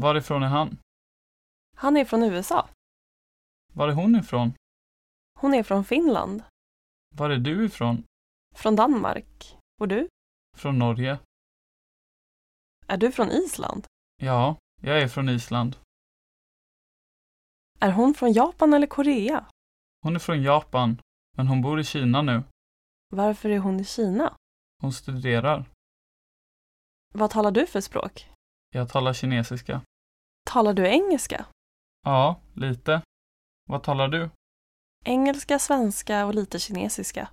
Varifrån är han? Han är från USA. Var är hon ifrån? Hon är från Finland. Var är du ifrån? Från Danmark. Och du? Från Norge. Är du från Island? Ja, jag är från Island. Är hon från Japan eller Korea? Hon är från Japan, men hon bor i Kina nu. Varför är hon i Kina? Hon studerar. Vad talar du för språk? Jag talar kinesiska. Talar du engelska? Ja, lite. Vad talar du? Engelska, svenska och lite kinesiska.